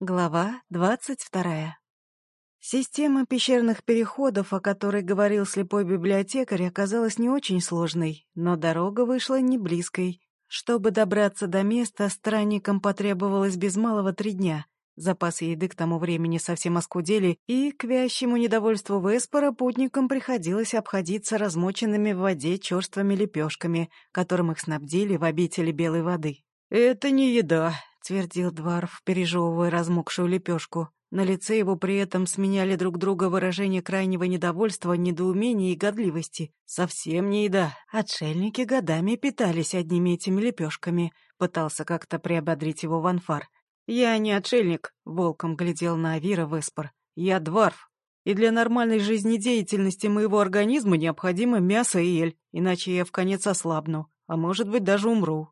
Глава двадцать вторая. Система пещерных переходов, о которой говорил слепой библиотекарь, оказалась не очень сложной, но дорога вышла не близкой. Чтобы добраться до места, странникам потребовалось без малого три дня. Запасы еды к тому времени совсем оскудели, и, к вящему недовольству Веспора, путникам приходилось обходиться размоченными в воде черствыми лепешками, которым их снабдили в обители белой воды. «Это не еда», твердил Дварф, пережевывая размокшую лепешку. На лице его при этом сменяли друг друга выражения крайнего недовольства, недоумения и годливости. Совсем не еда. Отшельники годами питались одними этими лепешками. Пытался как-то приободрить его Ванфар. «Я не отшельник», — волком глядел на Авира Веспор. «Я Дварф. И для нормальной жизнедеятельности моего организма необходимо мясо и эль, иначе я в конец ослабну, а может быть даже умру».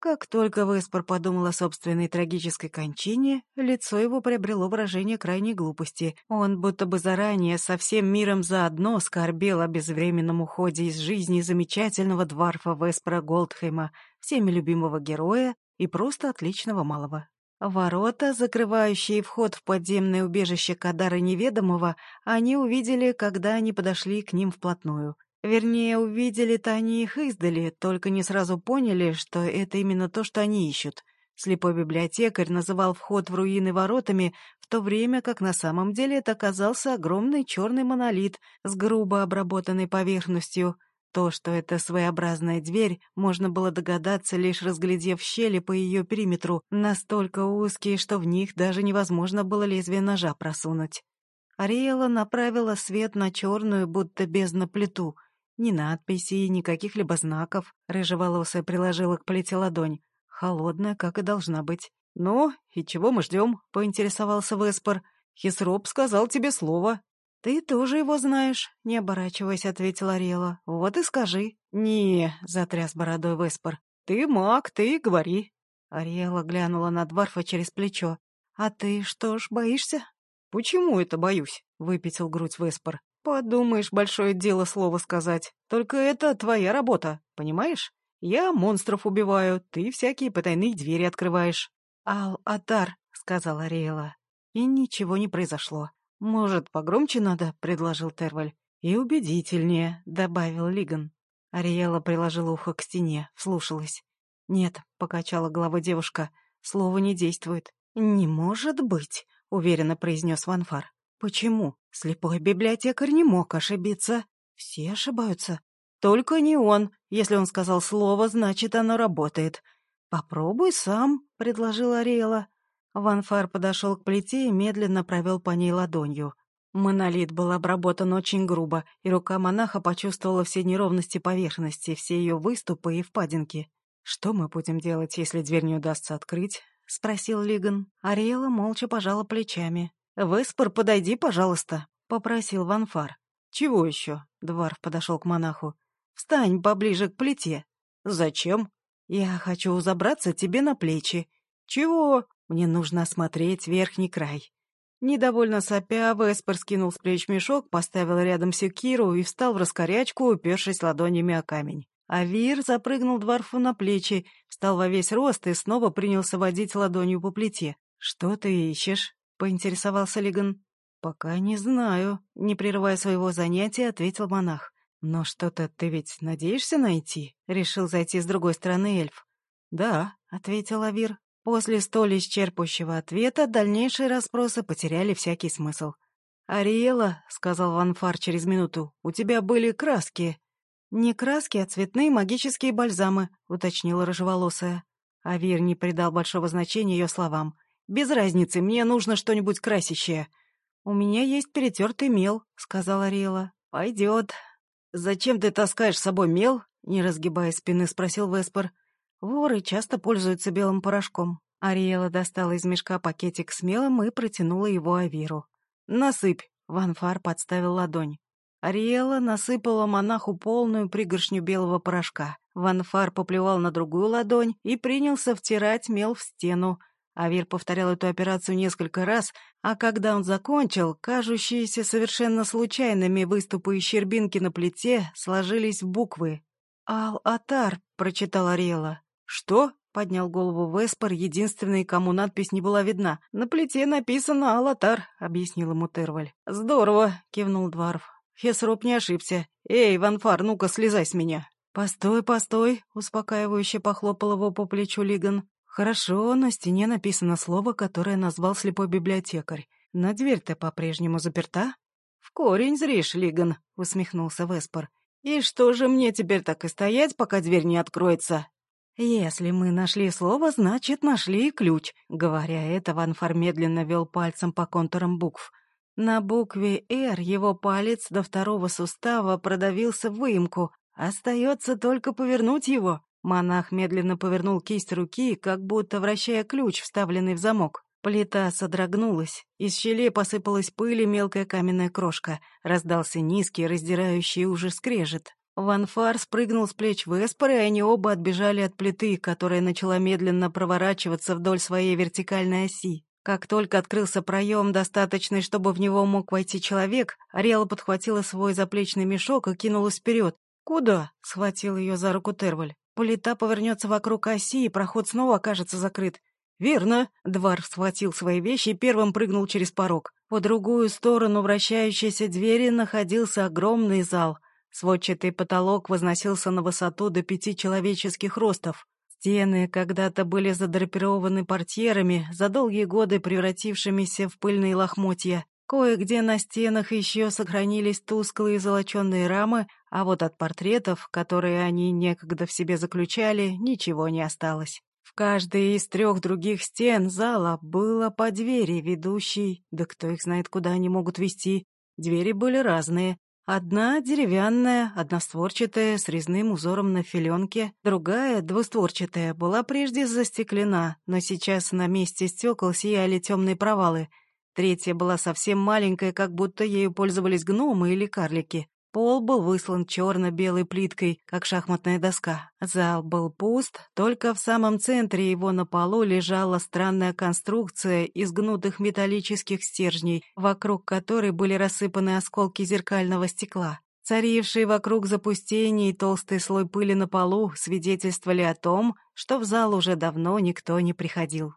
Как только Веспор подумал о собственной трагической кончине, лицо его приобрело выражение крайней глупости. Он будто бы заранее со всем миром заодно скорбел о безвременном уходе из жизни замечательного дворфа Веспора Голдхейма, всеми любимого героя и просто отличного малого. Ворота, закрывающие вход в подземное убежище Кадара Неведомого, они увидели, когда они подошли к ним вплотную — Вернее, увидели-то они их издали, только не сразу поняли, что это именно то, что они ищут. Слепой библиотекарь называл вход в руины воротами, в то время как на самом деле это оказался огромный черный монолит с грубо обработанной поверхностью. То, что это своеобразная дверь, можно было догадаться, лишь разглядев щели по ее периметру, настолько узкие, что в них даже невозможно было лезвие ножа просунуть. Ариэла направила свет на черную, будто бездна плиту — ни надписей, ни каких-либо знаков. Рыжеволосая приложила к плите ладонь. Холодная, как и должна быть. «Ну, и чего мы ждем?» — поинтересовался Веспор. «Хисроп сказал тебе слово». «Ты тоже его знаешь», — не оборачиваясь, ответила Ариэла. «Вот и скажи». «Не», — затряс бородой Веспор. «Ты маг, ты говори». Ариэла глянула на Дварфа через плечо. «А ты что ж, боишься?» «Почему это боюсь?» — выпятил грудь Веспор. Подумаешь, большое дело слово сказать. Только это твоя работа, понимаешь? Я монстров убиваю, ты всякие потайные двери открываешь. Ал-Атар, сказала Ариэла. И ничего не произошло. Может, погромче надо, предложил Терваль. И убедительнее, добавил Лиган. Ариэла приложила ухо к стене, вслушалась. «Нет», — покачала головой девушка, — «слово не действует». «Не может быть», — уверенно произнес Ванфар. Почему? Слепой библиотекарь не мог ошибиться. Все ошибаются. Только не он. Если он сказал слово, значит, оно работает. «Попробуй сам», — предложила Ариэла. Ванфар подошел к плите и медленно провел по ней ладонью. Монолит был обработан очень грубо, и рука монаха почувствовала все неровности поверхности, все ее выступы и впадинки. «Что мы будем делать, если дверь не удастся открыть?» — спросил Лиган. Ариэла молча пожала плечами. «Веспор, подойди, пожалуйста», — попросил Ванфар. «Чего еще?» — Дварф подошел к монаху. «Встань поближе к плите». «Зачем?» «Я хочу забраться тебе на плечи». «Чего?» «Мне нужно осмотреть верхний край». Недовольно сопя, Веспер скинул с плеч мешок, поставил рядом секиру и встал в раскорячку, упершись ладонями о камень. А Вир запрыгнул Дварфу на плечи, встал во весь рост и снова принялся водить ладонью по плите. «Что ты ищешь?» — поинтересовался Лиган. «Пока не знаю», — не прерывая своего занятия, ответил монах. «Но что-то ты ведь надеешься найти?» — решил зайти с другой стороны эльф. «Да», — ответил Авир. После столь исчерпывающего ответа дальнейшие расспросы потеряли всякий смысл. «Ариэла», — сказал Ванфар через минуту, — «у тебя были краски». «Не краски, а цветные магические бальзамы», — уточнила рыжеволосая. Авир не придал большого значения ее словам. «Без разницы, мне нужно что-нибудь красящее». «У меня есть перетертый мел», — сказала Рила. «Пойдет». «Зачем ты таскаешь с собой мел?» — не разгибая спины, спросил Веспор. «Воры часто пользуются белым порошком». Ариэла достала из мешка пакетик с мелом и протянула его Авиру. «Насыпь!» — Ванфар подставил ладонь. Ариэла насыпала монаху полную пригоршню белого порошка. Ванфар поплевал на другую ладонь и принялся втирать мел в стену, Авир повторял эту операцию несколько раз, а когда он закончил, кажущиеся совершенно случайными выступы и щербинки на плите сложились в буквы. «Ал-Атар», — прочитала Ариэла. «Что?» — поднял голову Веспер, единственный, кому надпись не была видна. «На плите написано «Алатар», — объяснил ему Терваль. «Здорово», — кивнул Дварф. Хесроп не ошибся. «Эй, Ванфар, ну-ка, слезай с меня!» «Постой, постой!» — успокаивающе похлопал его по плечу Лиган. «Хорошо, на стене написано слово, которое назвал слепой библиотекарь. Но дверь-то по-прежнему заперта?» «В корень зришь, Лиган!» — усмехнулся Веспор. «И что же мне теперь так и стоять, пока дверь не откроется?» «Если мы нашли слово, значит, нашли и ключ», — говоря это, Ванфар медленно вел пальцем по контурам букв. На букве «Р» его палец до второго сустава продавился в выемку. Остается только повернуть его. Монах медленно повернул кисть руки, как будто вращая ключ, вставленный в замок. Плита содрогнулась. Из щелей посыпалась пыль и мелкая каменная крошка. Раздался низкий, раздирающий ужас скрежет. Ванфар спрыгнул с плеч Веспора, и они оба отбежали от плиты, которая начала медленно проворачиваться вдоль своей вертикальной оси. Как только открылся проем, достаточный, чтобы в него мог войти человек, Ариэла подхватила свой заплечный мешок и кинулась вперед. «Куда?» — схватил ее за руку Терваль. «Плита повернется вокруг оси, и проход снова окажется закрыт». «Верно!» — Двар схватил свои вещи и первым прыгнул через порог. По другую сторону вращающейся двери находился огромный зал. Сводчатый потолок возносился на высоту до пяти человеческих ростов. Стены когда-то были задрапированы портьерами, за долгие годы превратившимися в пыльные лохмотья. Кое-где на стенах еще сохранились тусклые золоченые рамы, а вот от портретов, которые они некогда в себе заключали, ничего не осталось. В каждой из трех других стен зала было по двери, ведущей, да кто их знает, куда они могут вести. Двери были разные, Одна деревянная, одностворчатая, с резным узором на филенке, другая, двустворчатая, была прежде застеклена, но сейчас на месте стекол сияли темные провалы. Третья была совсем маленькая, как будто ею пользовались гномы или карлики. Пол был выслан черно-белой плиткой, как шахматная доска. Зал был пуст, только в самом центре его на полу лежала странная конструкция из гнутых металлических стержней, вокруг которой были рассыпаны осколки зеркального стекла. Царившие вокруг запустение и толстый слой пыли на полу свидетельствовали о том, что в зал уже давно никто не приходил.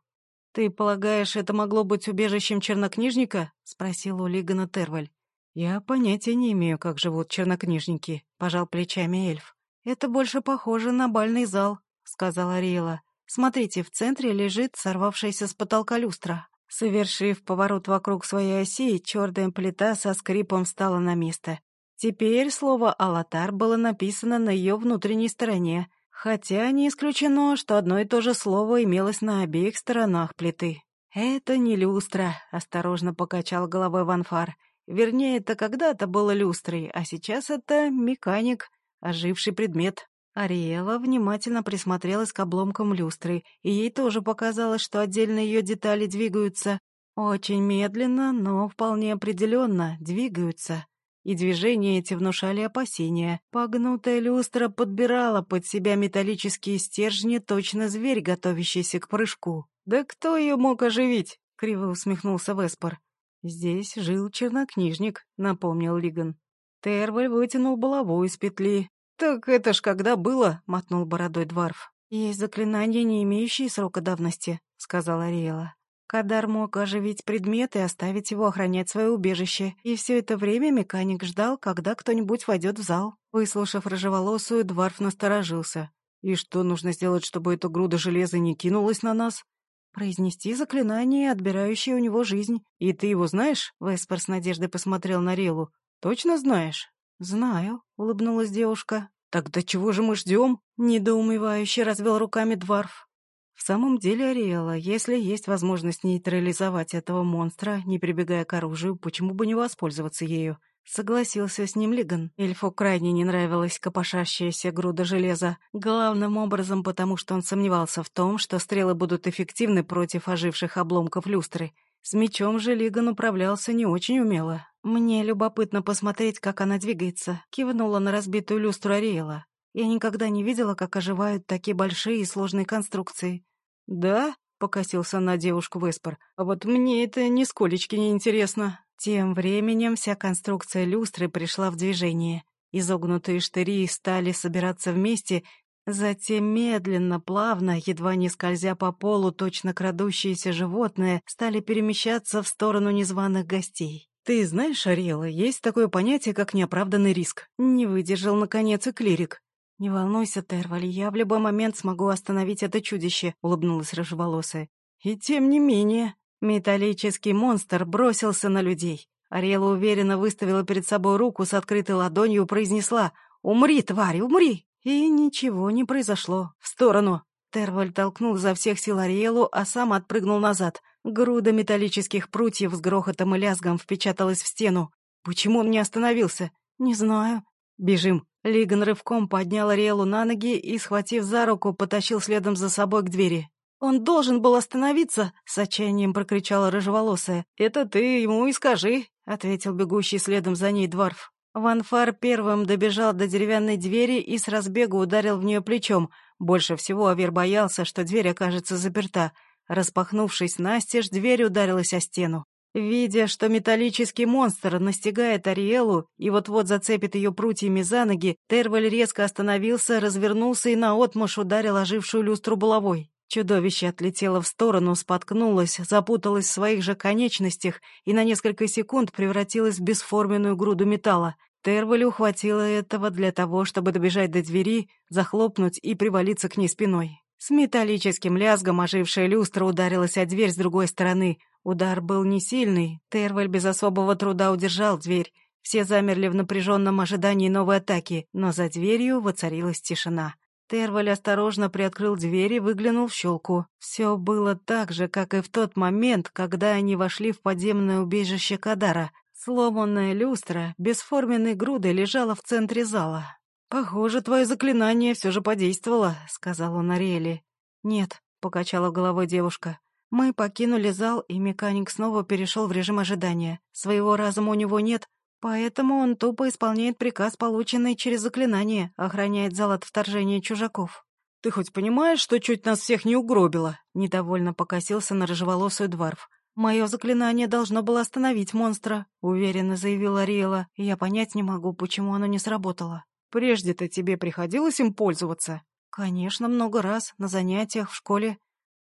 «Ты полагаешь, это могло быть убежищем чернокнижника?» — спросил у Лигана Терваль. «Я понятия не имею, как живут чернокнижники», — пожал плечами эльф. «Это больше похоже на бальный зал», — сказала Ариэла. «Смотрите, в центре лежит сорвавшаяся с потолка люстра». Совершив поворот вокруг своей оси, черная плита со скрипом встала на место. Теперь слово «Алатар» было написано на ее внутренней стороне, хотя не исключено, что одно и то же слово имелось на обеих сторонах плиты. «Это не люстра», — осторожно покачал головой Ванфар. Вернее, это когда-то было люстрой, а сейчас это механик, оживший предмет. Ариэла внимательно присмотрелась к обломкам люстры, и ей тоже показалось, что отдельные ее детали двигаются. Очень медленно, но вполне определенно двигаются. И движения эти внушали опасения. Погнутая люстра подбирала под себя металлические стержни, точно зверь, готовящийся к прыжку. «Да кто ее мог оживить?» — криво усмехнулся Веспор. «Здесь жил чернокнижник», — напомнил Лиган. Терваль вытянул булаву из петли. «Так это ж когда было?» — мотнул бородой Дварф. «Есть заклинания, не имеющие срока давности», — сказала Ариэла. Кадар мог оживить предмет и оставить его охранять свое убежище, и все это время механик ждал, когда кто-нибудь войдет в зал. Выслушав рыжеволосую, Дварф насторожился. «И что нужно сделать, чтобы эта груда железа не кинулась на нас?» Произнести заклинание, отбирающее у него жизнь. И ты его знаешь? Веспер с надеждой посмотрел на Рилу. Точно знаешь? Знаю, улыбнулась девушка. Тогда чего же мы ждем? Недоумевающе развел руками Дварф. В самом деле, Ариэла, если есть возможность нейтрализовать этого монстра, не прибегая к оружию, почему бы не воспользоваться ею? Согласился с ним Лиган. Эльфу крайне не нравилась копошащаяся груда железа, главным образом потому, что он сомневался в том, что стрелы будут эффективны против оживших обломков люстры. С мечом же Лиган управлялся не очень умело. «Мне любопытно посмотреть, как она двигается», — кивнула на разбитую люстру Ариэла. «Я никогда не видела, как оживают такие большие и сложные конструкции». «Да?» — покосился на девушку Веспор. «А вот мне это нисколечки не интересно». Тем временем вся конструкция люстры пришла в движение. Изогнутые штыри стали собираться вместе, Затем медленно, плавно, едва не скользя по полу, точно крадущиеся животные, стали перемещаться в сторону незваных гостей. «Ты знаешь, Ариэла, есть такое понятие, как неоправданный риск». Не выдержал, наконец, и клирик. «Не волнуйся, Терваль, я в любой момент смогу остановить это чудище», — улыбнулась рыжеволосая. «И тем не менее...» Металлический монстр бросился на людей. Ариэла уверенно выставила перед собой руку с открытой ладонью и произнесла «Умри, тварь, умри!» И ничего не произошло. В сторону. Терваль толкнул за всех сил Ариэлу, а сам отпрыгнул назад. Груда металлических прутьев с грохотом и лязгом впечаталась в стену. Почему он не остановился? Не знаю. Бежим. Лиган рывком поднял Ариэлу на ноги и, схватив за руку, потащил следом за собой к двери. «Он должен был остановиться!» — с отчаянием прокричала рыжеволосая. «Это ты ему и скажи!» — ответил бегущий следом за ней дворф. Ванфар первым добежал до деревянной двери и с разбегу ударил в нее плечом. Больше всего Авер боялся, что дверь окажется заперта. Распахнувшись настежь, дверь ударилась о стену. Видя, что металлический монстр настигает Ариэлу и вот-вот зацепит ее прутьями за ноги, Терваль резко остановился, развернулся и наотмашь ударил ожившую люстру булавой. Чудовище отлетело в сторону, споткнулось, запуталось в своих же конечностях и на несколько секунд превратилось в бесформенную груду металла. Тервалю хватило этого для того, чтобы добежать до двери, захлопнуть и привалиться к ней спиной. С металлическим лязгом ожившая люстра ударилась о дверь с другой стороны. Удар был не сильный, Терваль без особого труда удержал дверь. Все замерли в напряженном ожидании новой атаки, но за дверью воцарилась тишина. Терваль осторожно приоткрыл дверь и выглянул в щелку. Все было так же, как и в тот момент, когда они вошли в подземное убежище Кадара. Сломанная люстра бесформенной грудой лежала в центре зала. «Похоже, твое заклинание все же подействовало», — сказал он Ариэле. «Нет», — покачала головой девушка. «Мы покинули зал, и механик снова перешел в режим ожидания. Своего разума у него нет, Поэтому он тупо исполняет приказ, полученный через заклинание, охраняет зал от вторжения чужаков. «Ты хоть понимаешь, что чуть нас всех не угробило?» Недовольно покосился на рыжеволосую дворф. «Мое заклинание должно было остановить монстра», — уверенно заявила Риэла. «Я понять не могу, почему оно не сработало». «Прежде-то тебе приходилось им пользоваться?» «Конечно, много раз, на занятиях, в школе.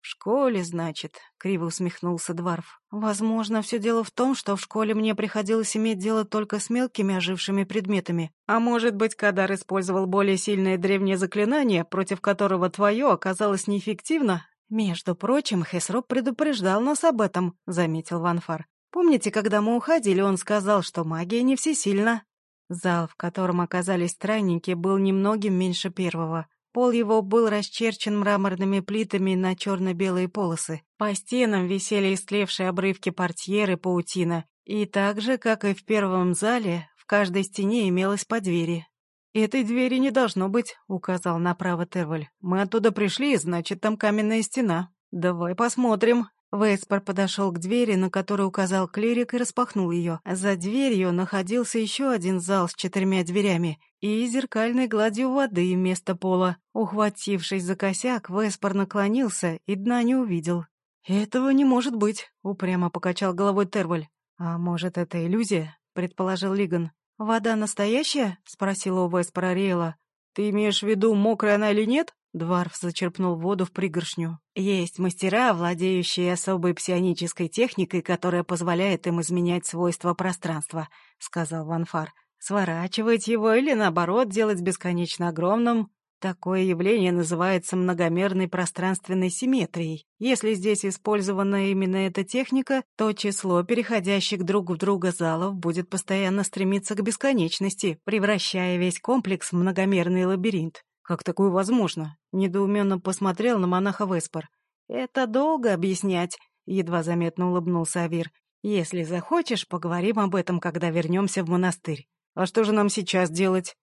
«В школе, значит», — криво усмехнулся Дварф. «Возможно, все дело в том, что в школе мне приходилось иметь дело только с мелкими ожившими предметами. А может быть, Кадар использовал более сильное древнее заклинание, против которого твое оказалось неэффективно?» «Между прочим, Хесроп предупреждал нас об этом», — заметил Ванфар. «Помните, когда мы уходили, он сказал, что магия не всесильна?» Зал, в котором оказались странники, был немногим меньше первого. Пол его был расчерчен мраморными плитами на черно-белые полосы. По стенам висели истлевшие обрывки портьеры паутина, и так же, как и в первом зале, в каждой стене имелось по двери. «Этой двери не должно быть», — указал направо Терваль. «Мы оттуда пришли, значит, там каменная стена. Давай посмотрим». Вейспор подошел к двери, на которую указал клирик, и распахнул ее. За дверью находился еще один зал с четырьмя дверями и зеркальной гладью воды вместо пола. Ухватившись за косяк, Веспор наклонился и дна не увидел. «Этого не может быть», — упрямо покачал головой Терваль. «А может, это иллюзия?» — предположил Лиган. «Вода настоящая?» — спросила у Веспора Риэла. «Ты имеешь в виду, мокрая она или нет?» Дварф зачерпнул воду в пригоршню. «Есть мастера, владеющие особой псионической техникой, которая позволяет им изменять свойства пространства», — сказал Ванфар. «Сворачивать его или, наоборот, делать бесконечно огромным. Такое явление называется многомерной пространственной симметрией. Если здесь использована именно эта техника, то число переходящих друг в друга залов будет постоянно стремиться к бесконечности, превращая весь комплекс в многомерный лабиринт. «Как такое возможно?» — недоуменно посмотрел на монаха Веспор. «Это долго объяснять», — едва заметно улыбнулся Авир. «Если захочешь, поговорим об этом, когда вернемся в монастырь. А что же нам сейчас делать?»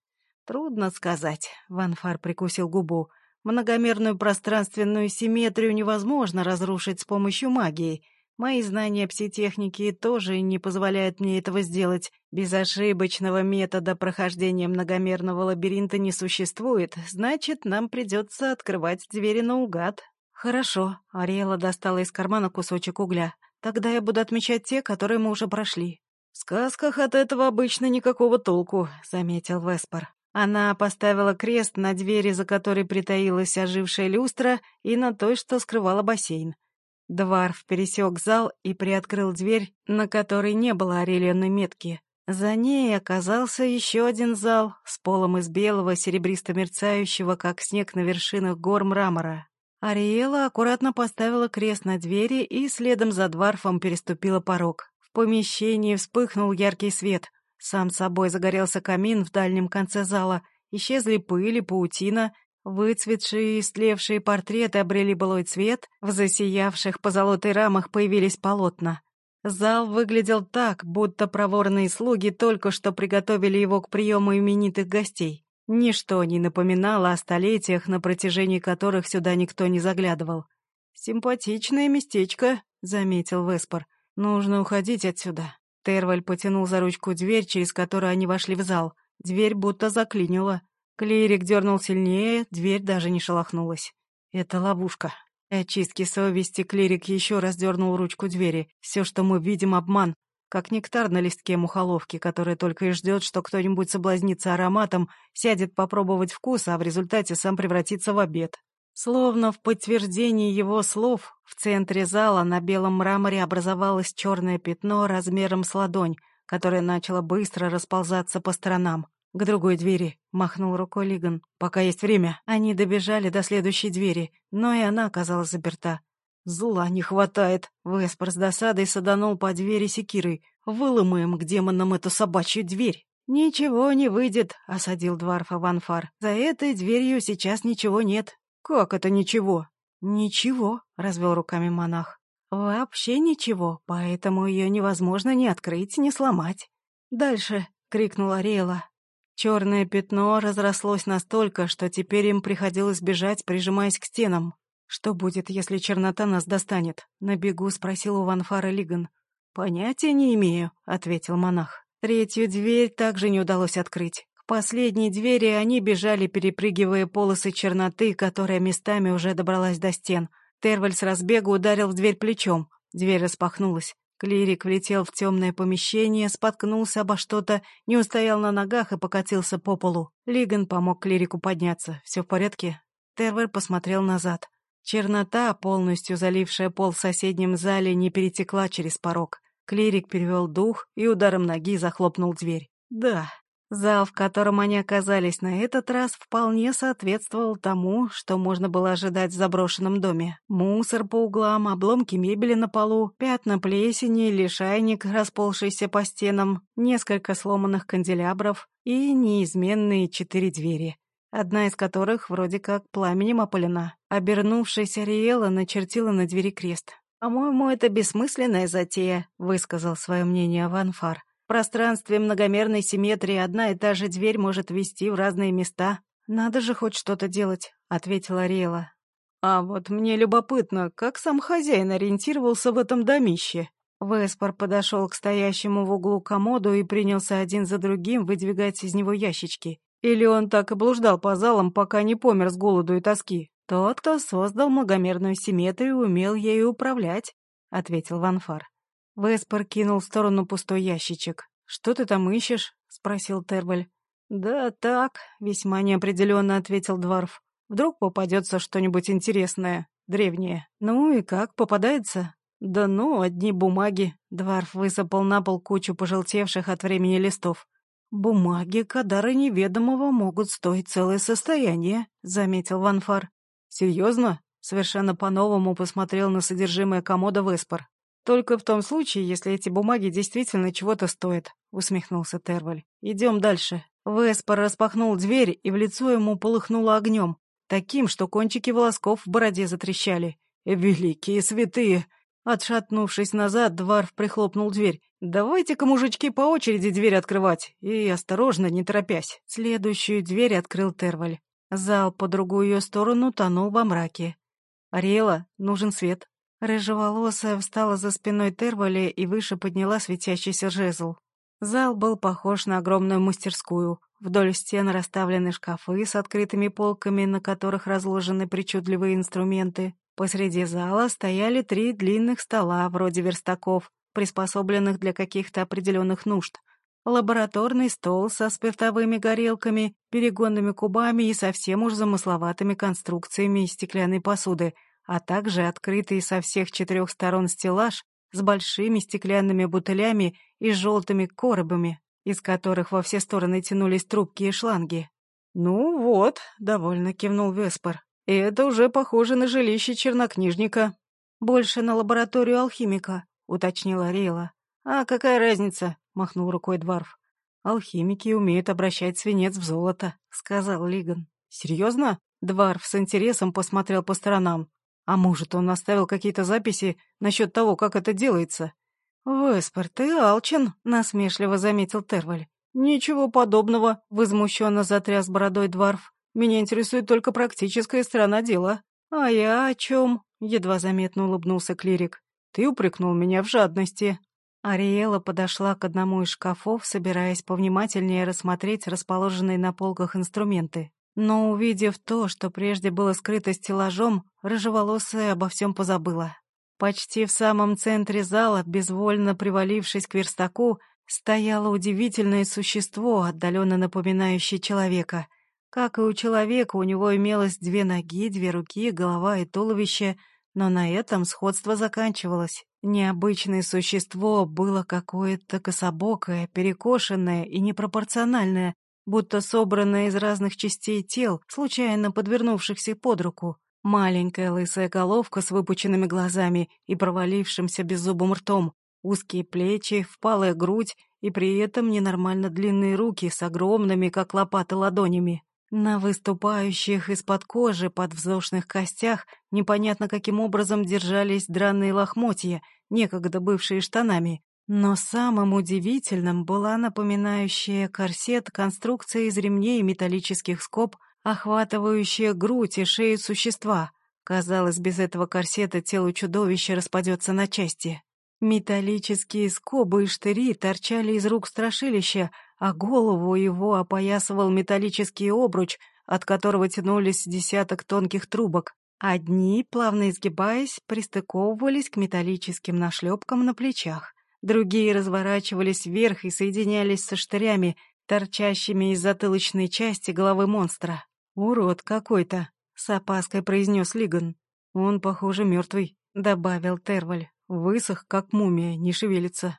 «Трудно сказать», — Ванфар прикусил губу. «Многомерную пространственную симметрию невозможно разрушить с помощью магии. Мои знания пситехники тоже не позволяют мне этого сделать. Безошибочного метода прохождения многомерного лабиринта не существует, значит, нам придется открывать двери наугад. Хорошо, Ариэла достала из кармана кусочек угля. Тогда я буду отмечать те, которые мы уже прошли. В сказках от этого обычно никакого толку, заметил Веспор. Она поставила крест на двери, за которой притаилась ожившая люстра, и на той, что скрывала бассейн. Дварф пересек зал и приоткрыл дверь, на которой не было орелионной метки. За ней оказался еще один зал с полом из белого, серебристо-мерцающего, как снег на вершинах гор мрамора. Ариэла аккуратно поставила крест на двери и следом за Дварфом переступила порог. В помещении вспыхнул яркий свет. Сам собой загорелся камин в дальнем конце зала, исчезли пыль и паутина, выцветшие и истлевшие портреты обрели былой цвет, в засиявших позолотой рамах появились полотна. Зал выглядел так, будто проворные слуги только что приготовили его к приему именитых гостей. Ничто не напоминало о столетиях, на протяжении которых сюда никто не заглядывал. «Симпатичное местечко», — заметил Веспор. «Нужно уходить отсюда». Терваль потянул за ручку дверь, через которую они вошли в зал. Дверь будто заклинила. Клирик дернул сильнее, дверь даже не шелохнулась. Это ловушка. Очистки совести клирик еще раз дернул ручку двери. Все, что мы видим, обман. Как нектар на листке мухоловки, который только и ждет, что кто-нибудь соблазнится ароматом, сядет попробовать вкус, а в результате сам превратится в обед. Словно в подтверждении его слов, в центре зала на белом мраморе образовалось черное пятно размером с ладонь, которое начало быстро расползаться по сторонам. «К другой двери», — махнул рукой Лиган. «Пока есть время». Они добежали до следующей двери, но и она оказалась заперта. «Зла не хватает!» — Веспор с досадой саданул по двери секирой. «Выломаем к демонам эту собачью дверь!» «Ничего не выйдет», — осадил Дварфа Ванфар. «За этой дверью сейчас ничего нет. «Как это ничего?» «Ничего», — развел руками монах. «Вообще ничего, поэтому ее невозможно ни открыть, ни сломать». «Дальше!» — крикнула Рейла. Черное пятно разрослось настолько, что теперь им приходилось бежать, прижимаясь к стенам. «Что будет, если чернота нас достанет?» — на бегу спросил у Ванфара Лиган. «Понятия не имею», — ответил монах. Третью дверь также не удалось открыть последней двери они бежали, перепрыгивая полосы черноты, которая местами уже добралась до стен. Терваль с разбегу ударил в дверь плечом. Дверь распахнулась. Клирик влетел в темное помещение, споткнулся обо что-то, не устоял на ногах и покатился по полу. Лиган помог клирику подняться. «Все в порядке?» Тервер посмотрел назад. Чернота, полностью залившая пол в соседнем зале, не перетекла через порог. Клирик перевел дух и ударом ноги захлопнул дверь. «Да, Зал, в котором они оказались на этот раз, вполне соответствовал тому, что можно было ожидать в заброшенном доме. Мусор по углам, обломки мебели на полу, пятна плесени, лишайник, расползшийся по стенам, несколько сломанных канделябров и неизменные четыре двери, одна из которых вроде как пламенем опалена. Обернувшись, Ариэла начертила на двери крест. «По-моему, это бессмысленная затея», — высказал свое мнение Ванфар. Пространстве многомерной симметрии одна и та же дверь может вести в разные места. Надо же хоть что-то делать, ответила Рела. А вот мне любопытно, как сам хозяин ориентировался в этом домище. Веспор подошел к стоящему в углу комоду и принялся один за другим выдвигать из него ящички. Или он так и блуждал по залам, пока не помер с голоду и тоски? Тот, кто создал многомерную симметрию, умел ею управлять, — ответил Ванфар. Веспер кинул в сторону пустой ящичек. «Что ты там ищешь?» — спросил Терваль. «Да так», — весьма неопределенно ответил Дварф. «Вдруг попадется что-нибудь интересное, древнее. Ну и как, попадается?» «Да ну, одни бумаги». Дварф высыпал на пол кучу пожелтевших от времени листов. «Бумаги Кадара неведомого могут стоить целое состояние», — заметил Ванфар. «Серьезно?» — совершенно по-новому посмотрел на содержимое комода Веспор. «Только в том случае, если эти бумаги действительно чего-то стоят», — усмехнулся Терваль. «Идем дальше». Веспор распахнул дверь, и в лицо ему полыхнуло огнем, таким, что кончики волосков в бороде затрещали. «Великие святые!» Отшатнувшись назад, Дварф прихлопнул дверь. «Давайте-ка, мужички, по очереди дверь открывать. И осторожно, не торопясь». Следующую дверь открыл Терваль. Зал по другую ее сторону тонул во мраке. «Ариэла, нужен свет», Рыжеволосая встала за спиной Тервали и выше подняла светящийся жезл. Зал был похож на огромную мастерскую. Вдоль стен расставлены шкафы с открытыми полками, на которых разложены причудливые инструменты. Посреди зала стояли три длинных стола, вроде верстаков, приспособленных для каких-то определенных нужд. лабораторный стол со спиртовыми горелками, перегонными кубами и совсем уж замысловатыми конструкциями из стеклянной посуды, а также открытый со всех четырех сторон стеллаж с большими стеклянными бутылями и желтыми коробами, из которых во все стороны тянулись трубки и шланги. «Ну вот», — довольно кивнул Веспер, — «это уже похоже на жилище чернокнижника». «Больше на лабораторию алхимика», — уточнила Рейла. «А какая разница?» — махнул рукой Дварф. «Алхимики умеют обращать свинец в золото», — сказал Лиган. «Серьезно?» — Дварф с интересом посмотрел по сторонам. «А может, он оставил какие-то записи насчет того, как это делается?» «Веспер, ты алчен», — насмешливо заметил Терваль. «Ничего подобного», — возмущенно затряс бородой Дварф. «Меня интересует только практическая сторона дела». «А я о чем?» — едва заметно улыбнулся клирик. «Ты упрекнул меня в жадности». Ариэла подошла к одному из шкафов, собираясь повнимательнее рассмотреть расположенные на полках инструменты. Но, увидев то, что прежде было скрыто стеллажом, рыжеволосая обо всем позабыла. Почти в самом центре зала, безвольно привалившись к верстаку, стояло удивительное существо, отдаленно напоминающее человека. Как и у человека, у него имелось две ноги, две руки, голова и туловище, но на этом сходство заканчивалось. Необычное существо было какое-то кособокое, перекошенное и непропорциональное, будто собранное из разных частей тел, случайно подвернувшихся под руку. Маленькая лысая головка с выпученными глазами и провалившимся беззубым ртом, узкие плечи, впалая грудь и при этом ненормально длинные руки с огромными, как лопаты, ладонями. На выступающих из-под кожи подвздошных костях непонятно каким образом держались драные лохмотья, некогда бывшие штанами. Но самым удивительным была напоминающая корсет конструкция из ремней и металлических скоб, охватывающая грудь и шею существа. Казалось, без этого корсета тело чудовища распадется на части. Металлические скобы и штыри торчали из рук страшилища, а голову его опоясывал металлический обруч, от которого тянулись десяток тонких трубок. Одни, плавно изгибаясь, пристыковывались к металлическим нашлепкам на плечах. Другие разворачивались вверх и соединялись со штырями, торчащими из затылочной части головы монстра. «Урод какой-то», — с опаской произнес Лиган. «Он, похоже, мертвый», — добавил Терваль. «Высох, как мумия, не шевелится».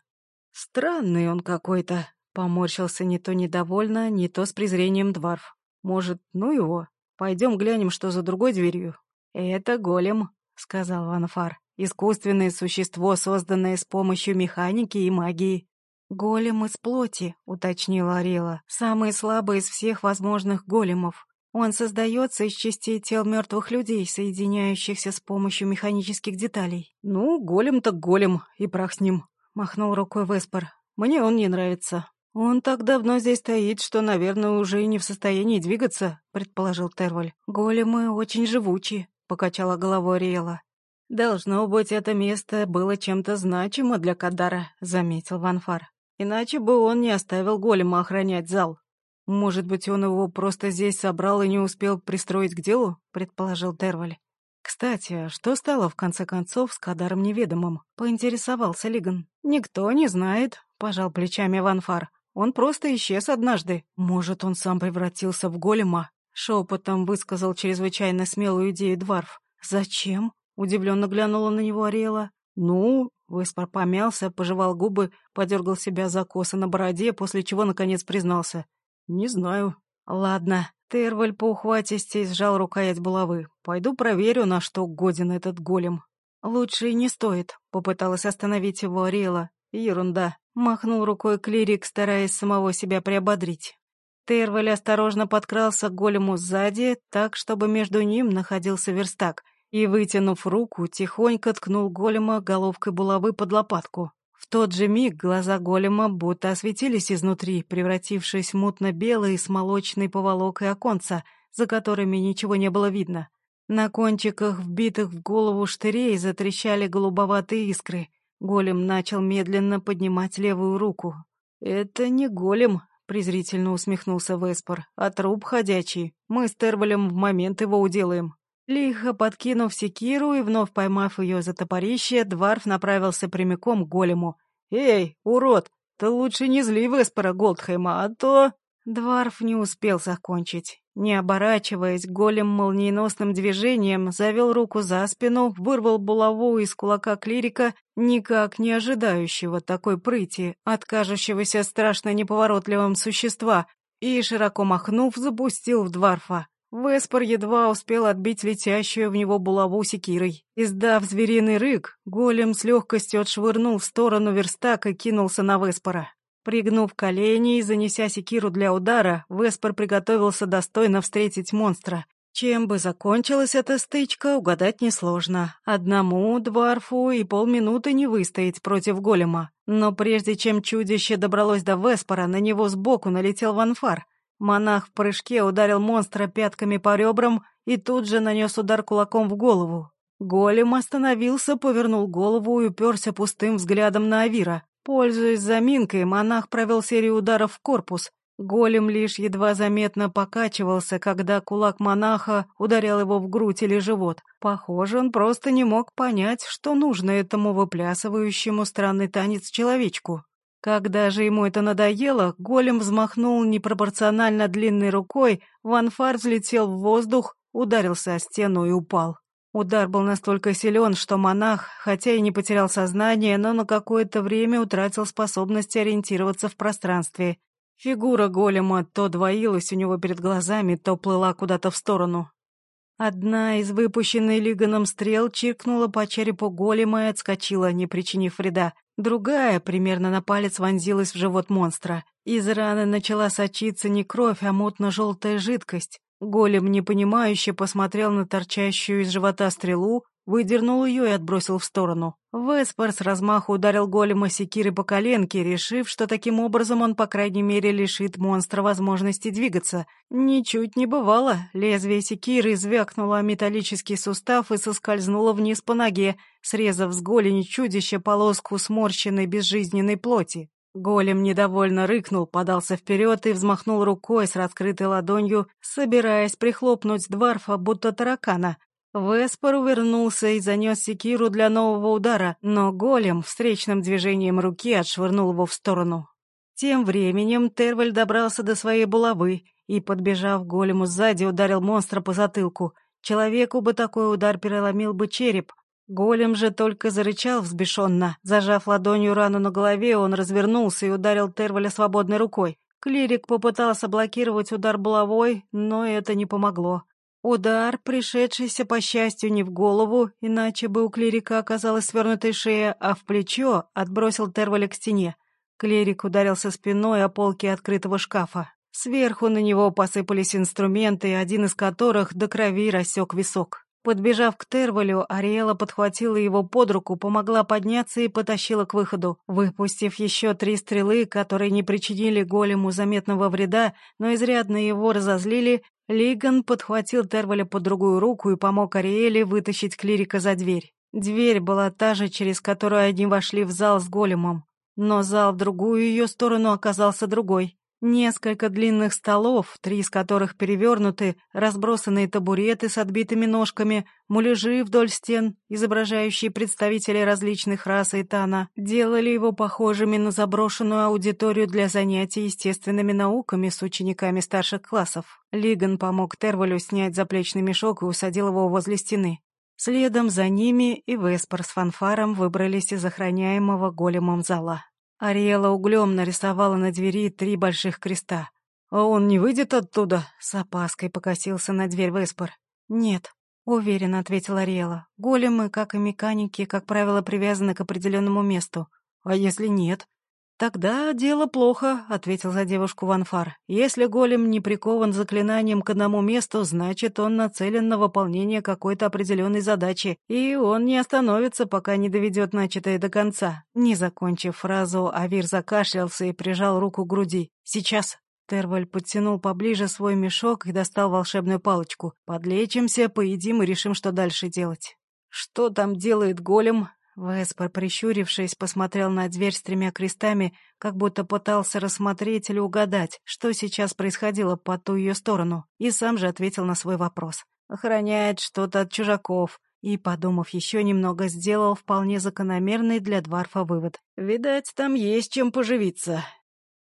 «Странный он какой-то», — поморщился не то недовольно, не то с презрением Дварф. «Может, ну его? Пойдем глянем, что за другой дверью». «Это голем», — сказал Ванфар. «Искусственное существо, созданное с помощью механики и магии. «Голем из плоти», — уточнила Арела. «Самый слабый из всех возможных големов. Он создается из частей тел мертвых людей, соединяющихся с помощью механических деталей. «Ну, голем так голем, и прах с ним», — махнул рукой Веспер. «Мне он не нравится». «Он так давно здесь стоит, что, наверное, уже и не в состоянии двигаться», — предположил Терваль. «Големы очень живучи», — покачала головой Риэла. «Должно быть, это место было чем-то значимо для Кадара», — заметил Ванфар. «Иначе бы он не оставил голема охранять зал». «Может быть, он его просто здесь собрал и не успел пристроить к делу?» — предположил Терваль. «Кстати, что стало, в конце концов, с Кадаром неведомым?» — поинтересовался Лиган. «Никто не знает», — пожал плечами Ванфар. «Он просто исчез однажды. Может, он сам превратился в голема?» — шепотом высказал чрезвычайно смелую идею Дварф. «Зачем?» — удивленно глянула на него Ариэла. «Ну...» — Выспор помялся, пожевал губы, подергал себя за косы на бороде, после чего, наконец, признался. «Не знаю». «Ладно». Терваль по ухватисти сжал рукоять булавы. «Пойду проверю, на что годен этот голем». «Лучше и не стоит», — попыталась остановить его Ариэла. «Ерунда». Махнул рукой клирик, стараясь самого себя приободрить. Терваль осторожно подкрался к голему сзади, так, чтобы между ним находился верстак, и, вытянув руку, тихонько ткнул голема головкой булавы под лопатку. В тот же миг глаза голема будто осветились изнутри, превратившись в мутно-белые с молочной поволокой оконца, за которыми ничего не было видно. На кончиках, вбитых в голову штырей, затрещали голубоватые искры. Голем начал медленно поднимать левую руку. «Это не голем», — презрительно усмехнулся Веспор, — «а труп ходячий. Мы с Тервалем в момент его уделаем». Лихо подкинув секиру и вновь поймав ее за топорище, Дварф направился прямиком к голему. «Эй, урод, Ты лучше не зли Веспора Голдхейма, а то...» Дварф не успел закончить. Не оборачиваясь, голем молниеносным движением завел руку за спину, вырвал булаву из кулака клирика, никак не ожидающего такой прыти, откажущегося страшно неповоротливым существа, и, широко махнув, запустил в Дварфа. Веспор едва успел отбить летящую в него булаву секирой. Издав звериный рык, голем с легкостью отшвырнул в сторону верстак и кинулся на Веспора. Пригнув колени и занеся секиру для удара, Веспор приготовился достойно встретить монстра. Чем бы закончилась эта стычка, угадать несложно. Одному дварфу и полминуты не выстоять против голема. Но прежде чем чудище добралось до Веспора, на него сбоку налетел ванфар. Монах в прыжке ударил монстра пятками по ребрам и тут же нанес удар кулаком в голову. Голем остановился, повернул голову и уперся пустым взглядом на Авира. Пользуясь заминкой, монах провел серию ударов в корпус. Голем лишь едва заметно покачивался, когда кулак монаха ударял его в грудь или живот. Похоже, он просто не мог понять, что нужно этому выплясывающему странный танец человечку. Когда же ему это надоело, голем взмахнул непропорционально длинной рукой, ванфар взлетел в воздух, ударился о стену и упал. Удар был настолько силен, что монах, хотя и не потерял сознание, но на какое-то время утратил способность ориентироваться в пространстве. Фигура голема то двоилась у него перед глазами, то плыла куда-то в сторону. Одна из выпущенной Лиганом стрел чиркнула по черепу голема и отскочила, не причинив вреда. Другая, примерно на палец, вонзилась в живот монстра. Из раны начала сочиться не кровь, а мутно-желтая жидкость. Голем непонимающе посмотрел на торчащую из живота стрелу, выдернул ее и отбросил в сторону. Веспор с размаху ударил голема секирой по коленке, решив, что таким образом он, по крайней мере, лишит монстра возможности двигаться. Ничуть не бывало. Лезвие секиры звякнуло металлический сустав и соскользнуло вниз по ноге, срезав с голени чудища полоску сморщенной безжизненной плоти. Голем недовольно рыкнул, подался вперед и взмахнул рукой с раскрытой ладонью, собираясь прихлопнуть дворфа, будто таракана. Веспор увернулся и занес секиру для нового удара, но голем встречным движением руки отшвырнул его в сторону. Тем временем Терваль добрался до своей булавы и, подбежав к голему сзади, ударил монстра по затылку. Человеку бы такой удар переломил бы череп, Голем же только зарычал взбешенно. Зажав ладонью рану на голове, он развернулся и ударил Терваля свободной рукой. Клирик попытался блокировать удар булавой, но это не помогло. Удар, пришедшийся, по счастью, не в голову, иначе бы у клирика оказалась свернутая шея, а в плечо, отбросил Терваля к стене. Клирик ударился спиной о полки открытого шкафа. Сверху на него посыпались инструменты, один из которых до крови рассек висок. Подбежав к Тервалю, Ариэла подхватила его под руку, помогла подняться и потащила к выходу. Выпустив еще три стрелы, которые не причинили голему заметного вреда, но изрядно его разозлили, Лиган подхватил Терваля под другую руку и помог Ариэле вытащить клирика за дверь. Дверь была та же, через которую они вошли в зал с големом. Но зал в другую ее сторону оказался другой. Несколько длинных столов, три из которых перевернуты, разбросанные табуреты с отбитыми ножками, муляжи вдоль стен, изображающие представителей различных рас и тана, делали его похожими на заброшенную аудиторию для занятий естественными науками с учениками старших классов. Лиган помог Тервалю снять заплечный мешок и усадил его возле стены. Следом за ними и Веспор с фанфаром выбрались из охраняемого големом зала. Ариэла углем нарисовала на двери три больших креста. «А он не выйдет оттуда?» — с опаской покосился на дверь Веспор. «Нет», — уверенно ответила Ариэла. «Големы, как и механики, как правило, привязаны к определенному месту. А если нет?» «Тогда дело плохо», — ответил за девушку Ванфар. «Если голем не прикован заклинанием к одному месту, значит, он нацелен на выполнение какой-то определенной задачи, и он не остановится, пока не доведет начатое до конца». Не закончив фразу, Авир закашлялся и прижал руку к груди. «Сейчас». Терваль подтянул поближе свой мешок и достал волшебную палочку. «Подлечимся, поедим и решим, что дальше делать». «Что там делает голем?» Веспор, прищурившись, посмотрел на дверь с тремя крестами, как будто пытался рассмотреть или угадать, что сейчас происходило по ту ее сторону, и сам же ответил на свой вопрос. «Охраняет что-то от чужаков. И, подумав еще немного, сделал вполне закономерный для Дварфа вывод. «Видать, там есть чем поживиться.